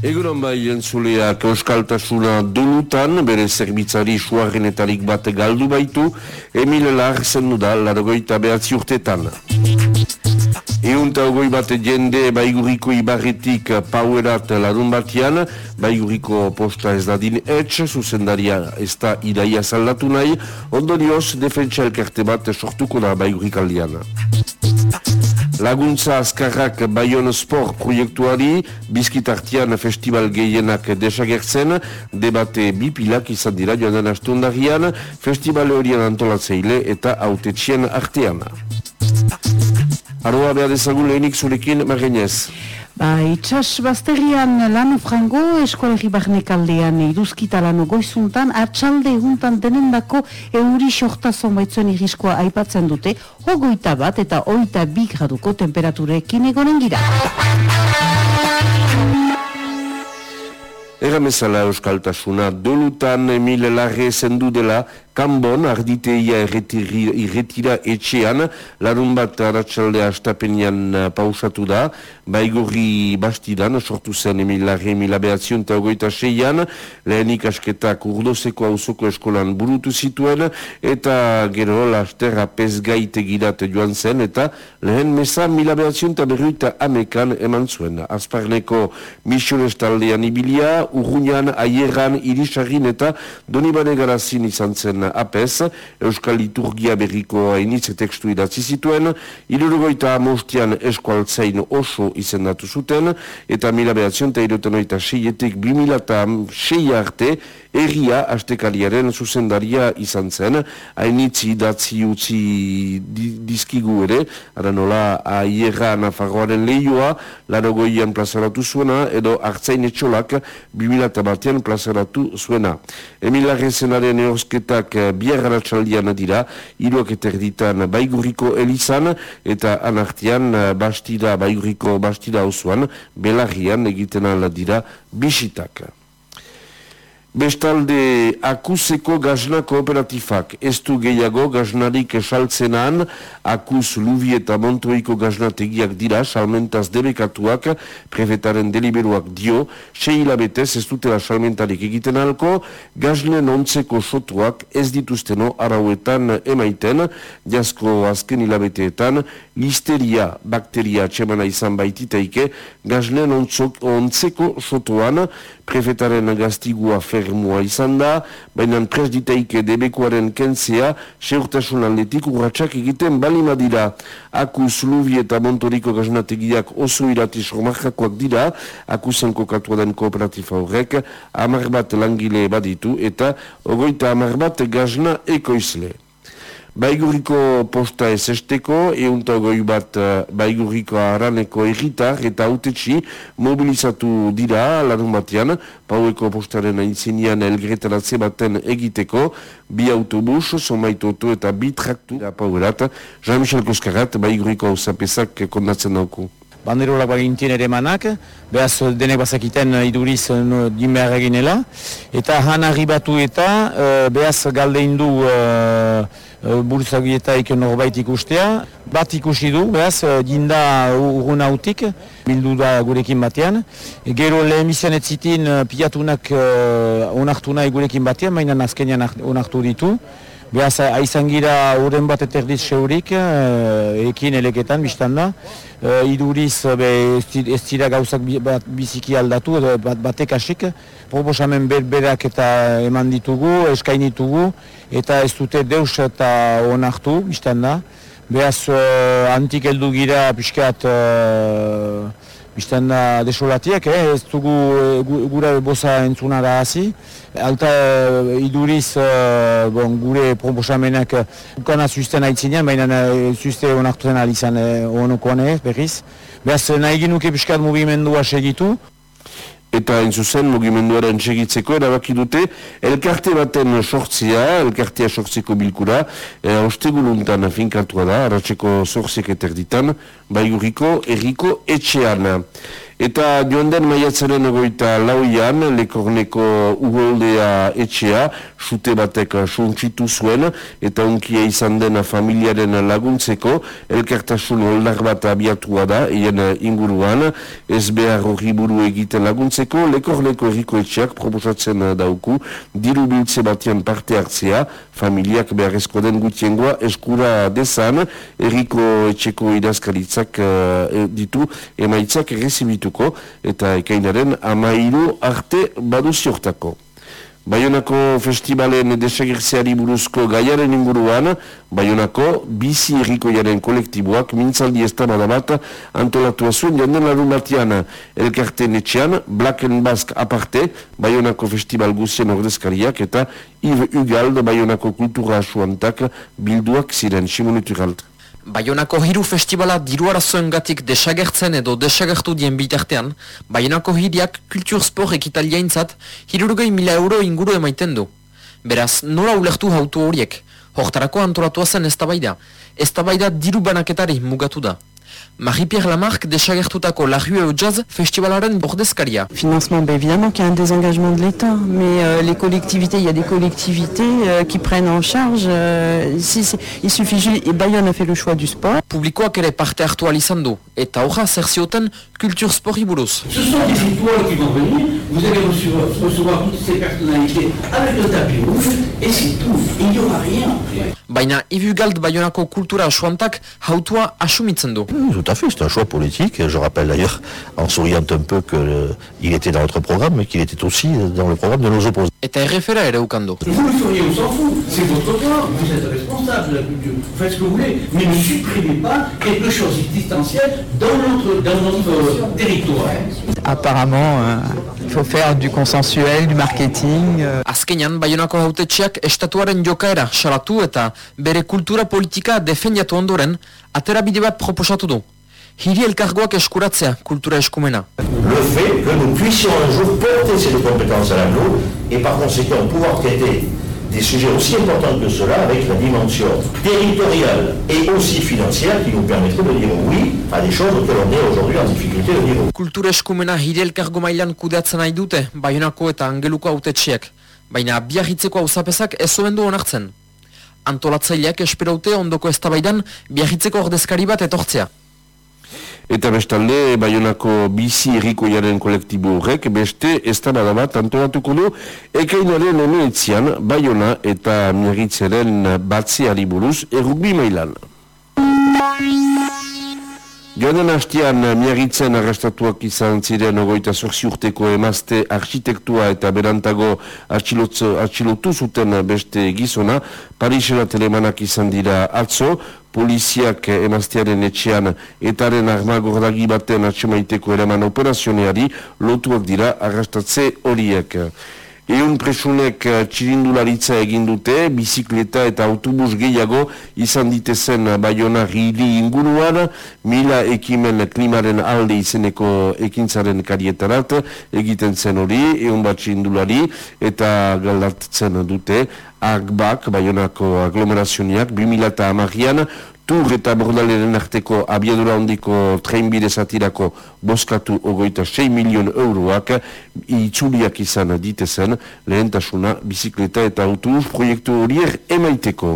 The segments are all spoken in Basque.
Egunon bai entzuleak euskaltasuna dolutan, bere zerbitzari suarrenetarik bat galdu baitu, Emil Larsen da largoita behatzi urtetan. Eunta ogoi bat jende baiguriko ibarretik pauerat larun batian, baiguriko posta ez dadin etx, zuzendaria ez da idaia zaldatu nahi, ondorioz defentsa elkarte bat sortuko da baigurik aldean. Laguntza azkarrak Bayon Sport proiektuari, bizkitartian festival gehienak desagertzen, debate bipilak izan dira joan den astundarian, festival horien antolatzeile eta autetxien artean. Aroa behar dezagun lehenik zurekin, Margenez. Ba, itxas bazterian lano frango eskolegi barnek aldean iduzkita lano goizuntan, atxalde eguntan denendako euri sohtazon baitzuen iriskoa aipatzen dute, hogoita bat eta oita bi graduko temperaturekin egonen gira. Erramezala euskaltasuna, dolutan Emile Larre zendu dela, Kanbon, arditeia irretira etxean, larun bat aratsalde astapenian uh, pausatu da, baigorri bastidan, sortu zen Emil Larre, Emil Abeatzion eta ogoita seian, lehenik asketak urdozeko hausoko eskolan burutu zituen, eta gero lasterra pezgaite girat joan zen, eta lehen mesa Emil Abeatzion eta berruita amekan eman zuen. Azparneko mission estaldean ibilia, urruñan, aierran, irisarrin eta donibane garazin izan zen apes, Euskal Liturgia berriko hainitz tekstu idatzi zituen, irurugoita amostian eskualtzein oso izendatu zuten, eta mila behatzion eta irutan oita seietik bimilata sei arte, erria astekaliaren zuzendaria izan zen, hainitzi idatzi utzi dizkigu ere, ara nola aierra nafarroaren lehioa, larogoian plazaratu zuena, edo hartzain etxolak bimilata batean plazaratu zuena. Emila Rezenaren eosketak biar aratsaldian dira, iruak eterditan baiguriko elizan, eta anartian bastida, baiguriko bastida osoan, belarrian egiten ala dira bisitak. Bestalde akuseko gazna kooperatifak, ez du gehiago gaznarik esaltzenan, akus lubi eta montoiko gaznategiak dira, salmentaz debekatuak, prefetaren deliberuak dio, sei hilabetez ez dutela salmentarik egiten alko, gaznen ontzeko sotuak ez dituzteno arauetan emaiten, jasko azken hilabeteetan, listeria bakteria txemana izan baititaike, gaznen ontzeko sotuan, prefetaren gaztigua fermua izan da, baina pres ditaike debekuaren kentzea, seurtasun aldetik urratxak egiten balima dira. Akuz, Lubi eta Montoriko gaznategiak oso irati sormarkakoak dira, akusen kokatua den kooperatifa horrek, amar bat langile baditu eta ogoita amar bat gazna ekoizle. Baiguriko posta ez esteko, eunta goi bat uh, baiguriko araneko egitar eta autetxi mobilizatu dira larun batean, paueko postaren aintzinian elgretaratze baten egiteko, bi autobus, somaitu eta bi traktu pauerat, Jean-Michel Koskarat, baiguriko hausapesak kondatzen dauku. Banderola bagintien ere manak, behaz denek bazakiten iduriz no, din behar eginela, eta han arribatu eta uh, behaz galde indu uh, uh, burutzagietaik norbait ikustea. Bat ikusi du, behaz, dinda urruna utik, bildu da gurekin batean. Gero lehemizan ez zitin piatunak uh, onartu nahi gurekin batean, mainan azkenean onartu ditu. Beaz, aizan gira horren bat eterdiz seurik, uh, ekin eleketan, biztan da. Uh, iduriz, be, ez dira gauzak bat, biziki aldatu, edo bat, batek asik. Proposamen berberak eta eman ditugu, eskainitugu, eta ez dute deus eta onartu, biztan da. Beaz, uh, antik heldu gira, pixkat, bizten da desolatiek, eh? ez dugu eh, gure boza entzunara hasi. Alta uh, iduriz uh, bon, gure proposamenak ukana zuzten haitzinean, baina uh, zuzte onartu zen alizan uh, onokoan berriz. Beaz, nahi genuke piskat mugimendua segitu eta hain zuzen mugimenduaren segitzeko erabaki dute elkarte baten sortzia, elkartea sortzeko bilkura, e, osteguluntan finkantua da, aratzeko sortziek eterditan, baiguriko erriko etxean. Eta joan den maiatzaren egoita lauian, lekorneko ugoldea etxea, sute batek suntsitu zuen, eta unkia izan den familiaren laguntzeko, elkartasun holdar bat abiatua da, eien inguruan, ez behar hori buru egiten laguntzeko, lekorneko erriko etxeak proposatzen dauku, diru biltze batian parte hartzea, familiak beharrezko den gutiengoa eskura dezan, erriko etxeko idazkaritzak uh, ditu, emaitzak errezibitu eta ekainaren amairu arte badu ziortako. Baionako festivalen desagirtzeari buruzko gaiaren inguruan, Baionako bizi errikoiaren kolektiboak mintzaldi ez bat antolatu azuen jonden larun batian elkarten etxean, Black and Basque aparte, Baionako festival guzien ordezkariak eta Yves Ugald Baionako kultura asuantak bilduak ziren, Simonitu Galt. Baionako hiru festivala diruarazoen gatik desagertzen edo desagertu dien bitartean, Baionako hiriak kultur sport ekitaliaintzat hirurgei mila euro inguru emaiten du. Beraz, nola ulertu hautu horiek, hortarako antolatua zen ez tabaida, ez diru banaketari mugatu da. Marie-Pierre Lamarck desagertutako La Rue au Jazz festivalaren bordezkaria. Financement, ben évidemment qu'il y a un désengagement de l'État, mais euh, les collectivités, il y a des collectivités euh, qui prennent en charge. Euh, si, il suffit juste, et Bayonne a fait le choix du sport. Publikoak ere parte hartu du, eta horra zer zioten kultur sporri buruz. Ce sont des étoiles qui vont venir, vous allez recevoir, recevoir toutes ces personnalités avec le tapis rouge, et c'est tout, il n'y aura rien. Baina, Ibu Galt Bayonako kultura asuantak hautua asumitzen du. Tout à fait, c'est un choix politique. Je rappelle d'ailleurs, en souriant un peu, qu'il euh, était dans notre programme, mais qu'il était aussi dans le programme de nos opposants. Eta errefera ere ukando. Vous le feriez, on s'en fout. C'est votre corps, vous êtes responsable de la culture. Vous faites ce que vous voulez, mais ne supprimez pas quelque chose d'existentiel dans notre, dans notre territoire. Apparemment, euh, il faut faire du consensuel, du marketing. Euh. Azkenean, Bayonako hautetxeak estatuaren jokaera salatu eta bere kultura politika defendiatu ondoren, atera bide bat proposatu du. Hiri elkargoak eskuratzea kultura eskumena. Le fait que nous puissions un jour porter ces compétences à l'aglo et par conséquent pouvoir traiter des sujets aussi importants que cela avec la dimension territoriale et aussi financière qui nous permettrait de dire oui à des choses auxquelles on est aujourd'hui en difficulté de dire oui. Kultura eskumena hiri elkargo mailan kudeatzen nahi dute, Bayonako eta Angeluko autetxiek. Baina biarritzeko hauzapezak ez zuen du onartzen antolatzaileak esperaute ondoko eztabaidan biarritzeko ordezkari bat etortzea. Eta bestalde, Bayonako bizi errikoiaren kolektibo horrek, beste ez bat antolatuko du, ekainaren honeetzian Bayona eta miarritzeren batziari buruz errugbi mailan. Joanen hastian miagitzen arrastatuak izan ziren ogoita zorzi urteko emazte architektua eta berantago atxilotu zuten beste gizona, Parisera telemanak izan dira atzo, poliziak emaztearen etxean etaren armagordagi baten atxemaiteko eraman operazioneari lotuak dira arrastatze horiek. Eun presunek eh, txirindularitza egin dute, bizikleta eta autobus gehiago izan ditezen Bayona Rili inguruan, mila ekimen klimaren alde izeneko ekintzaren karietarat egiten zen hori, eun bat txirindulari eta galdatzen dute, Agbak, Bayonako aglomerazioniak, 2000 eta amagian, Tur eta bordaleren arteko abiadura ondiko trenbide zatirako boskatu ogoita 6 milion euroak itzuliak izan ditezen lehentasuna bizikleta eta autobus proiektu horiek emaiteko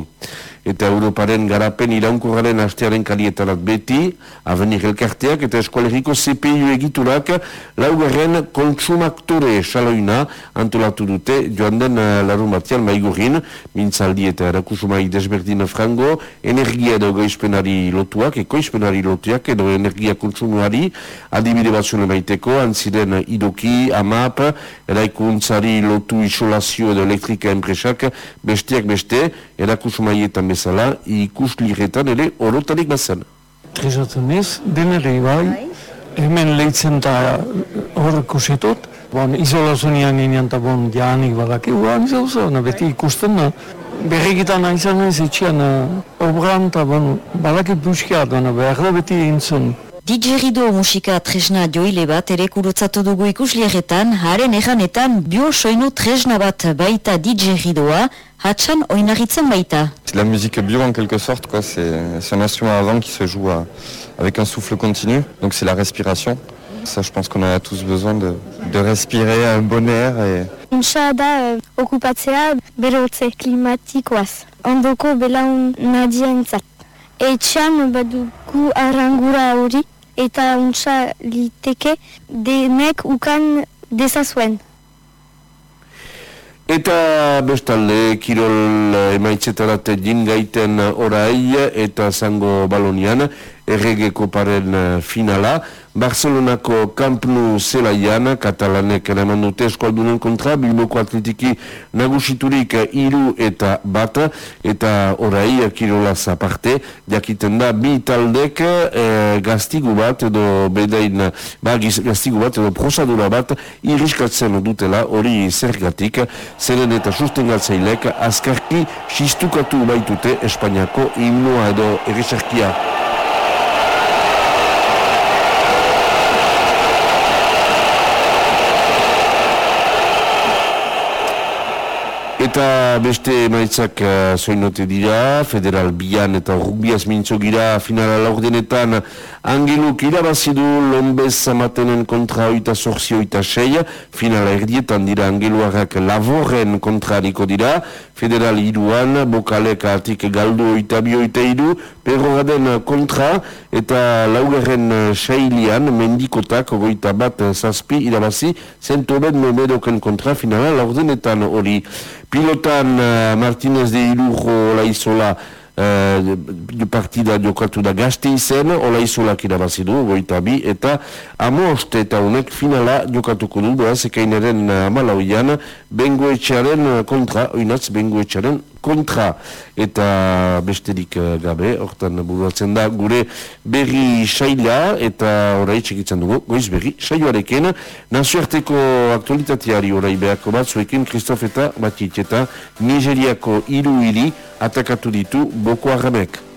eta Europaren garapen iraunkorraren hastearen kalietarat beti, avenir elkarteak eta eskualeriko CPU egiturak laugarren kontsumaktore saloina antolatu dute joan den uh, larun batian maigurin, mintzaldi eta erakusumai desberdin frango, energia edo goizpenari lotuak, ekoizpenari lotuak edo energia kontsumuari, adibide batzune baiteko, antziren idoki, amap, eraikuntzari lotu isolazio edo elektrika enpresak, besteak beste, erakusumaietan bezala ikusliretan ere orotarik bazen. Trezatzen ez, denere bai, hemen lehitzen eta hor ikusetut, bon, izolazunian inean eta bon, janik badak, eguan izan beti ikusten da. Berregitan aizan ez etxian, obran eta bon, badakit buskia, behar da beti egin Digerido musika tresna joile bat ere kurutzatu dugu ikuslieretan, haren eganetan bio soinu tresna bat baita digeridoa, hatxan oinarritzen baita. La musique bio en quelque sorte, c'est un instrument avant qui se joue avec un souffle continu, donc c'est la respiration. Ça, je pense qu'on a tous besoin de, de respirer un bon air. Et... Untsa da uh, okupatzea berotze klimatikoaz. Ondoko belaun nadientzat. Etxean badugu arrangura hori eta untsa liteke denek ukan dezazuen. Eta bestalde, Kirol emaitzetaratet egin gaiten orai eta zango balonian, erregeko paren finala, Barcelonako Camp Nou zelaian, katalanek eraman dute eskualdunen kontra, Bilboko atletiki nagusiturik iru eta bat, eta orai kirola aparte, jakiten da bi taldek e, gaztigu bat edo bedain, ba, gaztigu bat edo prosadura bat iriskatzen dutela hori zergatik, zeren eta susten gatzailek azkarki xistukatu baitute Espainiako himnoa edo egisarkia. Eta beste maitzak uh, soinote dira, federal bian eta rugbiaz mintzo gira finala laurdenetan. Angeluk irabazidu lombez amatenen kontra oita sorzi oita sei, finala erdietan dira angeluarrak lavorren kontra hariko dira, federal iruan, bokalek atik galdu oita bi oita iru, perrogaden kontra eta laugarren seilian mendikotak ogoita bat zazpi irabazi, zentoben medoken kontra finala laurdenetan hori. Pilotan uh, Martinez de Ilujo Olaizola uh, partida jokatu da gazte izen, Olaizolak irabazidu, goita bi, eta amost eta honek finala jokatuko du, beraz, ekaineren uh, malauian, bengoetxearen kontra, oinatz bengoetxearen kontra. Eta besterik eh, gabe, hortan buruatzen da gure berri saila. Eta orai txekitzen dugu, goiz berri saioarekin, nazioarteko aktualitateari orai behako bat, zuekin Kristof eta Batit eta Nigeriako iru hiri atakatu ditu Boko Haramek.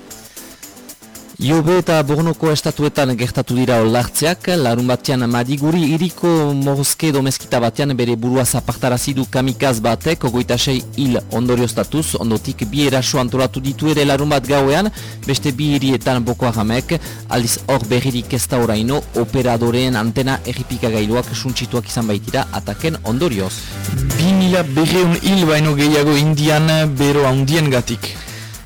Iobe eta Bornoko estatuetan gertatu dira olartzeak, larun batean madiguri iriko morozke domeskita batean bere burua zapartarazidu kamikaz batek, ogoitasei hil ondorio statuz, ondotik bi eraso antolatu ditu ere larun bat gauean, beste bi hirietan boko ahamek, aldiz hor berririk ez da oraino, operadoreen antena erripikagailuak suntsituak izan baitira ataken ondorioz. Bi mila berreun hil baino gehiago indian bero handien gatik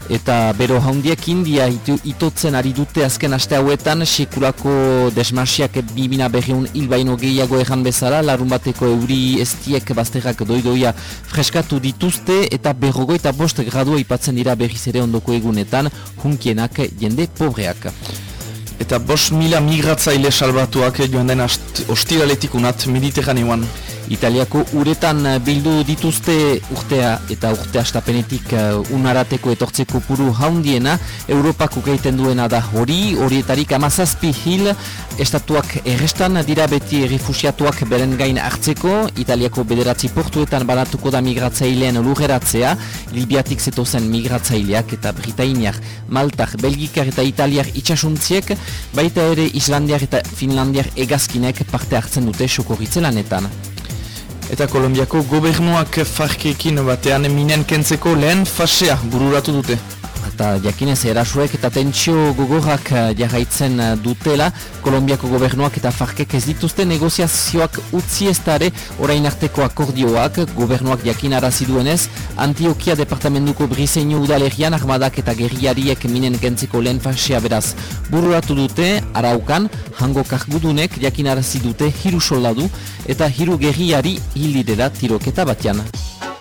eta bero haundiak india itotzen ari dute azken aste hauetan sekulako desmasiak bibina berriun hilbaino gehiago egan bezala larun bateko euri estiek bazterrak doidoia freskatu dituzte eta berrogo eta bost gradua ipatzen dira berriz ere ondoko egunetan hunkienak jende pobreak. Eta bost mila migratzaile salbatuak joan den ostiraletik unat mediterraneoan. Italiako uretan eh, bildu dituzte urtea eta urte astapenetik uh, unarateko etortzeko puru haundiena Europako gaiten duena da. Hori, horietarik amazazpi hil estatuak errestan dira beti refusiatuak beren gain hartzeko. Italiako bederatzi portuetan banatuko da migratzailean lugeratzea Libiatik zetozen migratzaileak eta Britainiak, Maltak, Belgikar eta Italiak itxasuntziek baita ere Islandiak eta Finlandiak egazkinek parte hartzen dute sokorritzelanetan. Eta Kolombiako gobernuak farkekin batean minen kentzeko lehen fasea bururatu dute eta jakinez erasuek eta tentsio gogorrak eh, jarraitzen eh, dutela. Kolombiako gobernuak eta farkek ez dituzte negoziazioak utzi ez orain arteko akordioak. Gobernuak jakin araziduenez Antioquia departamentuko briseinu udalerian armadak eta gerriariek minen gentzeko lehen fasea beraz. Bururatu dute araukan hango kargudunek jakin arazidute hiru soldadu eta hiru gerriari hilidera tiroketa batean.